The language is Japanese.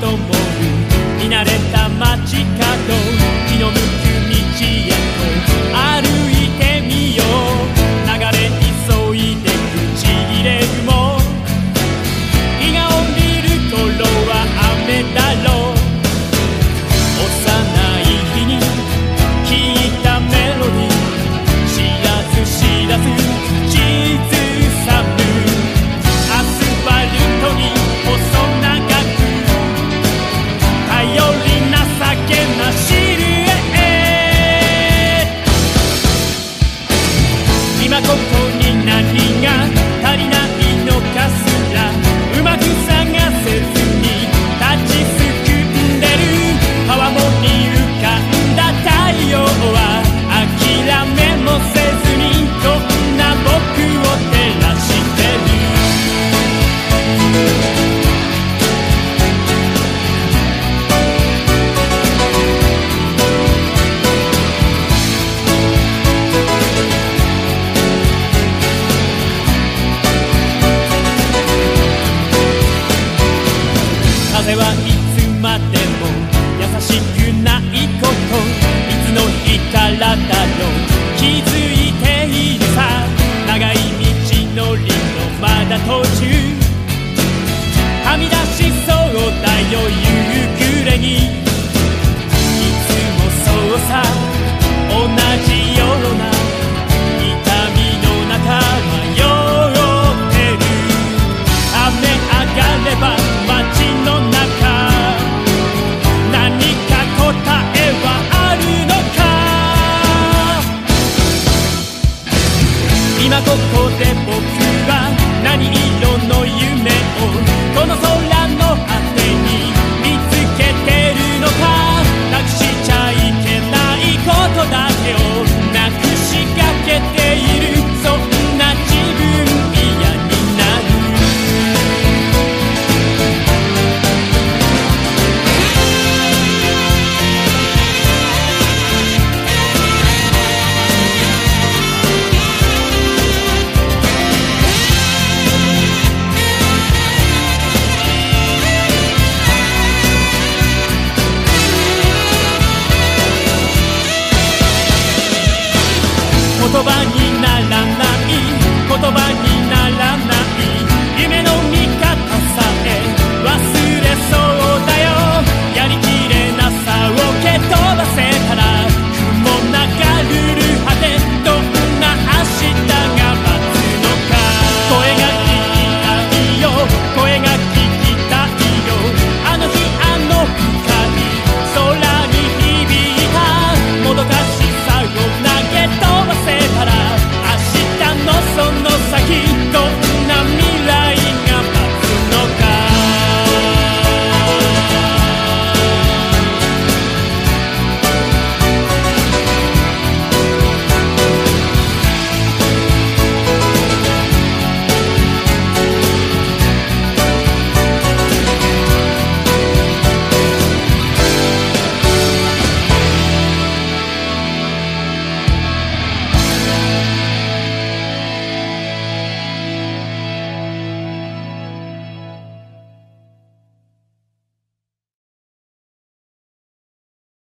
とも見慣れた街角」「の向きことに何が足りないなとこで僕は何